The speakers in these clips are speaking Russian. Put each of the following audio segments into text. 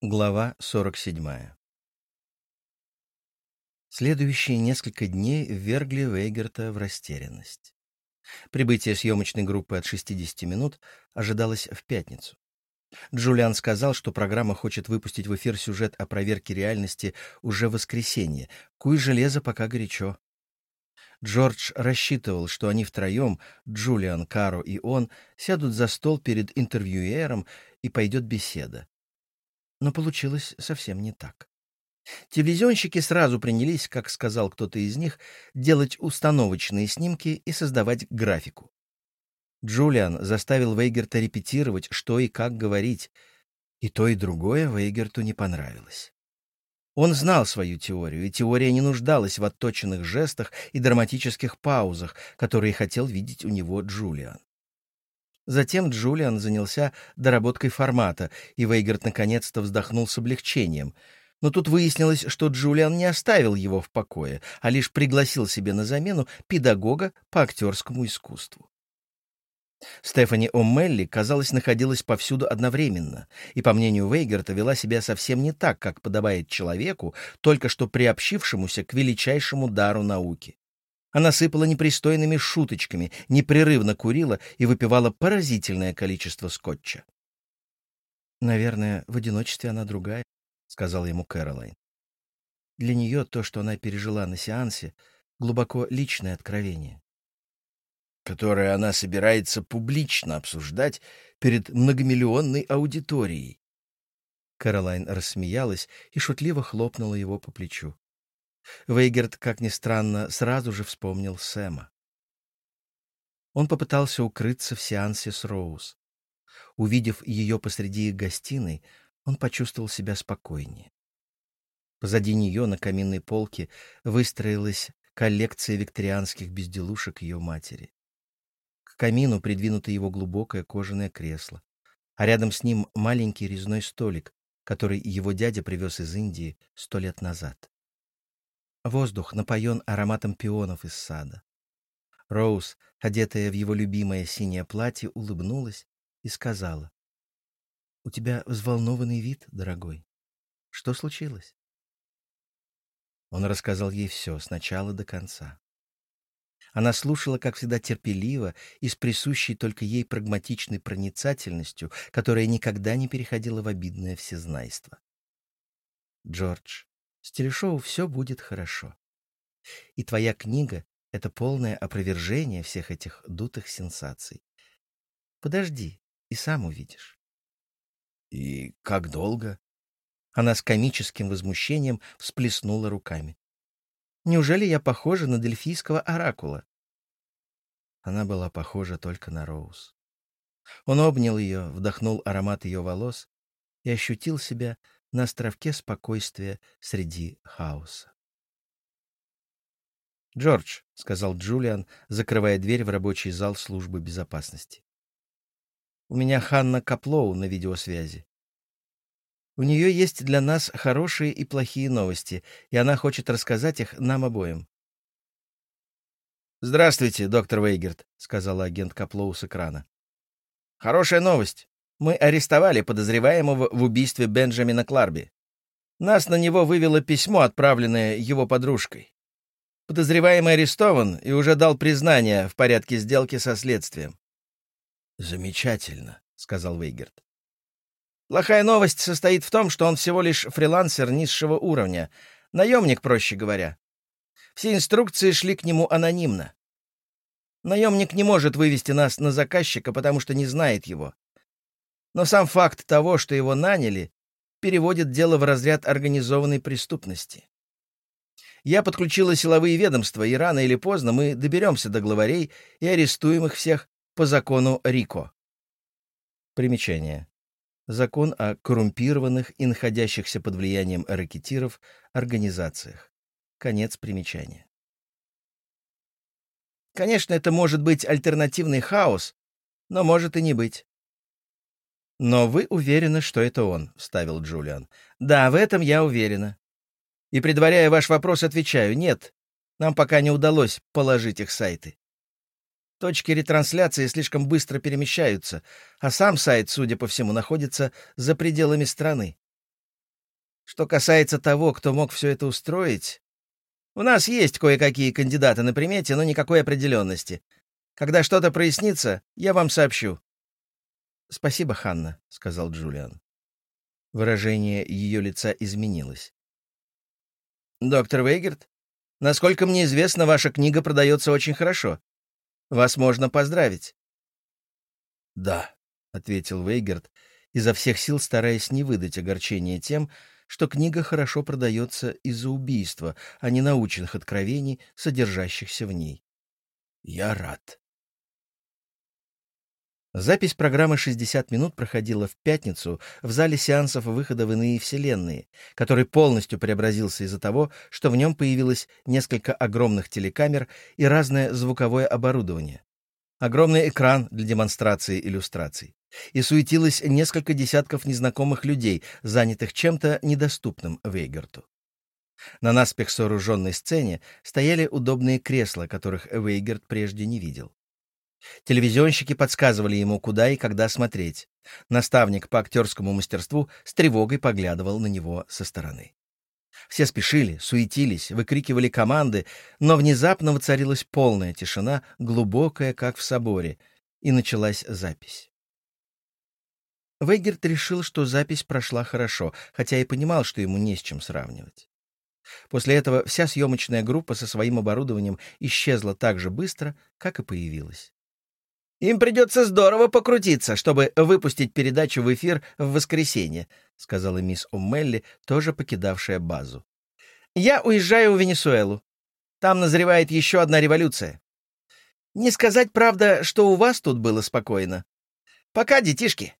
Глава 47 Следующие несколько дней ввергли Вейгерта в растерянность. Прибытие съемочной группы от 60 минут ожидалось в пятницу. Джулиан сказал, что программа хочет выпустить в эфир сюжет о проверке реальности уже в воскресенье. Куй железо пока горячо. Джордж рассчитывал, что они втроем, Джулиан, Каро и он, сядут за стол перед интервьюером и пойдет беседа. Но получилось совсем не так. Телевизионщики сразу принялись, как сказал кто-то из них, делать установочные снимки и создавать графику. Джулиан заставил Вейгерта репетировать, что и как говорить, и то, и другое Вейгерту не понравилось. Он знал свою теорию, и теория не нуждалась в отточенных жестах и драматических паузах, которые хотел видеть у него Джулиан. Затем Джулиан занялся доработкой формата, и Вейгерт наконец-то вздохнул с облегчением. Но тут выяснилось, что Джулиан не оставил его в покое, а лишь пригласил себе на замену педагога по актерскому искусству. Стефани О'Мелли, казалось, находилась повсюду одновременно, и, по мнению Вейгерта, вела себя совсем не так, как подобает человеку, только что приобщившемуся к величайшему дару науки. Она сыпала непристойными шуточками, непрерывно курила и выпивала поразительное количество скотча. «Наверное, в одиночестве она другая», — сказал ему Кэролайн. «Для нее то, что она пережила на сеансе, глубоко личное откровение которое она собирается публично обсуждать перед многомиллионной аудиторией. Каролайн рассмеялась и шутливо хлопнула его по плечу. Вейгерт, как ни странно, сразу же вспомнил Сэма. Он попытался укрыться в сеансе с Роуз. Увидев ее посреди их гостиной, он почувствовал себя спокойнее. Позади нее на каминной полке выстроилась коллекция викторианских безделушек ее матери камину придвинуто его глубокое кожаное кресло, а рядом с ним маленький резной столик, который его дядя привез из Индии сто лет назад. Воздух напоен ароматом пионов из сада. Роуз, одетая в его любимое синее платье, улыбнулась и сказала, «У тебя взволнованный вид, дорогой. Что случилось?» Он рассказал ей все, с начала до конца. Она слушала, как всегда, терпеливо и с присущей только ей прагматичной проницательностью, которая никогда не переходила в обидное всезнайство. «Джордж, с телешоу все будет хорошо. И твоя книга — это полное опровержение всех этих дутых сенсаций. Подожди, и сам увидишь». «И как долго?» Она с комическим возмущением всплеснула руками. Неужели я похожа на дельфийского оракула? Она была похожа только на Роуз. Он обнял ее, вдохнул аромат ее волос и ощутил себя на островке спокойствия среди хаоса. «Джордж», — сказал Джулиан, закрывая дверь в рабочий зал службы безопасности. «У меня Ханна Каплоу на видеосвязи. У нее есть для нас хорошие и плохие новости, и она хочет рассказать их нам обоим. «Здравствуйте, доктор Вейгерт», — сказала агент Каплоу с экрана. «Хорошая новость. Мы арестовали подозреваемого в убийстве Бенджамина Кларби. Нас на него вывело письмо, отправленное его подружкой. Подозреваемый арестован и уже дал признание в порядке сделки со следствием». «Замечательно», — сказал Вейгерт. Плохая новость состоит в том, что он всего лишь фрилансер низшего уровня, наемник, проще говоря. Все инструкции шли к нему анонимно. Наемник не может вывести нас на заказчика, потому что не знает его. Но сам факт того, что его наняли, переводит дело в разряд организованной преступности. Я подключила силовые ведомства, и рано или поздно мы доберемся до главарей и арестуем их всех по закону Рико. Примечание. Закон о коррумпированных и находящихся под влиянием рэкетиров организациях. Конец примечания. Конечно, это может быть альтернативный хаос, но может и не быть. «Но вы уверены, что это он», — вставил Джулиан. «Да, в этом я уверена. И, предваряя ваш вопрос, отвечаю, нет, нам пока не удалось положить их сайты. Точки ретрансляции слишком быстро перемещаются, а сам сайт, судя по всему, находится за пределами страны. Что касается того, кто мог все это устроить, у нас есть кое-какие кандидаты на примете, но никакой определенности. Когда что-то прояснится, я вам сообщу. «Спасибо, Ханна», — сказал Джулиан. Выражение ее лица изменилось. «Доктор Вейгерт, насколько мне известно, ваша книга продается очень хорошо. Вас можно поздравить». «Да», — ответил Вейгерт, изо всех сил стараясь не выдать огорчения тем, что книга хорошо продается из-за убийства, а не научных откровений, содержащихся в ней. «Я рад». Запись программы «60 минут» проходила в пятницу в зале сеансов выхода в иные вселенные, который полностью преобразился из-за того, что в нем появилось несколько огромных телекамер и разное звуковое оборудование. Огромный экран для демонстрации иллюстраций. И суетилось несколько десятков незнакомых людей, занятых чем-то недоступным Вейгерту. На наспех сооруженной сцене стояли удобные кресла, которых Вейгерт прежде не видел. Телевизионщики подсказывали ему, куда и когда смотреть. Наставник по актерскому мастерству с тревогой поглядывал на него со стороны. Все спешили, суетились, выкрикивали команды, но внезапно воцарилась полная тишина, глубокая, как в соборе, и началась запись. Вейгерт решил, что запись прошла хорошо, хотя и понимал, что ему не с чем сравнивать. После этого вся съемочная группа со своим оборудованием исчезла так же быстро, как и появилась. «Им придется здорово покрутиться, чтобы выпустить передачу в эфир в воскресенье», — сказала мисс О'Мелли, тоже покидавшая базу. «Я уезжаю в Венесуэлу. Там назревает еще одна революция. Не сказать, правда, что у вас тут было спокойно. Пока, детишки».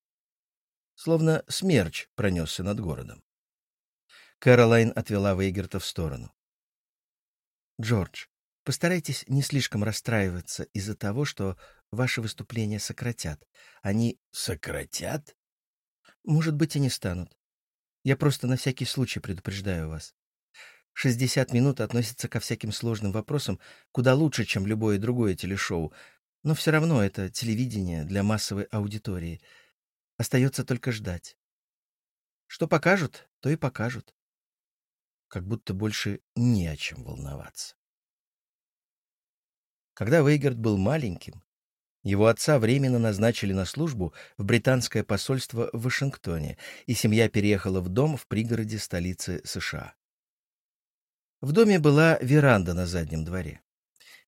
Словно смерч пронесся над городом. Кэролайн отвела Вейгерта в сторону. «Джордж, постарайтесь не слишком расстраиваться из-за того, что Ваши выступления сократят. Они... Сократят? Может быть, и не станут. Я просто на всякий случай предупреждаю вас. 60 минут относится ко всяким сложным вопросам куда лучше, чем любое другое телешоу, но все равно это телевидение для массовой аудитории. Остается только ждать. Что покажут, то и покажут. Как будто больше не о чем волноваться. Когда Вейгерт был маленьким, его отца временно назначили на службу в британское посольство в Вашингтоне, и семья переехала в дом в пригороде столицы США. В доме была веранда на заднем дворе.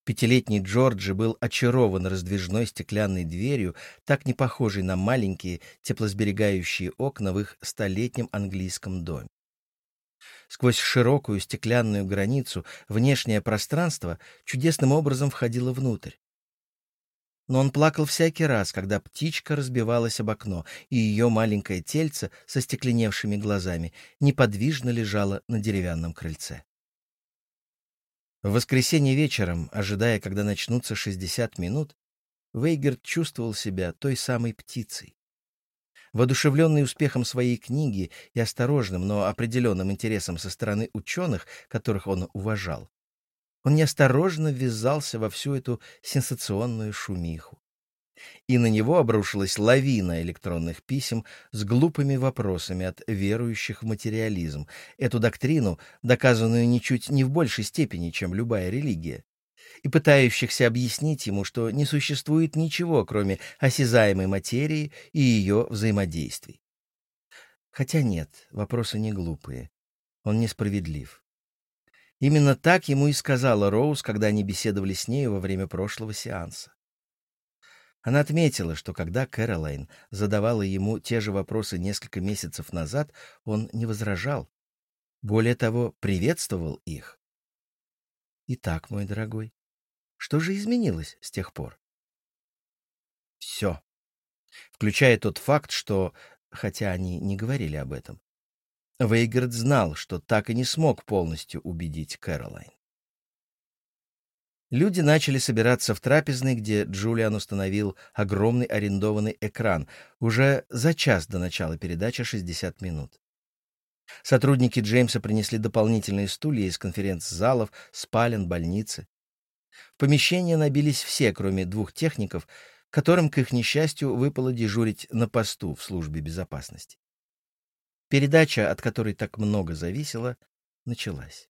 Пятилетний Джорджи был очарован раздвижной стеклянной дверью, так не похожей на маленькие теплосберегающие окна в их столетнем английском доме. Сквозь широкую стеклянную границу внешнее пространство чудесным образом входило внутрь но он плакал всякий раз, когда птичка разбивалась об окно, и ее маленькое тельце со стекленевшими глазами неподвижно лежало на деревянном крыльце. В воскресенье вечером, ожидая, когда начнутся 60 минут, Вейгерт чувствовал себя той самой птицей. Воодушевленный успехом своей книги и осторожным, но определенным интересом со стороны ученых, которых он уважал, он неосторожно ввязался во всю эту сенсационную шумиху. И на него обрушилась лавина электронных писем с глупыми вопросами от верующих в материализм, эту доктрину, доказанную ничуть не в большей степени, чем любая религия, и пытающихся объяснить ему, что не существует ничего, кроме осязаемой материи и ее взаимодействий. Хотя нет, вопросы не глупые. Он несправедлив. Именно так ему и сказала Роуз, когда они беседовали с ней во время прошлого сеанса. Она отметила, что когда Кэролайн задавала ему те же вопросы несколько месяцев назад, он не возражал. Более того, приветствовал их. Итак, мой дорогой, что же изменилось с тех пор? Все. Включая тот факт, что, хотя они не говорили об этом, Вейгард знал, что так и не смог полностью убедить Кэролайн. Люди начали собираться в трапезной, где Джулиан установил огромный арендованный экран уже за час до начала передачи «60 минут». Сотрудники Джеймса принесли дополнительные стулья из конференц-залов, спален, больницы. В помещение набились все, кроме двух техников, которым, к их несчастью, выпало дежурить на посту в службе безопасности. Передача, от которой так много зависело, началась.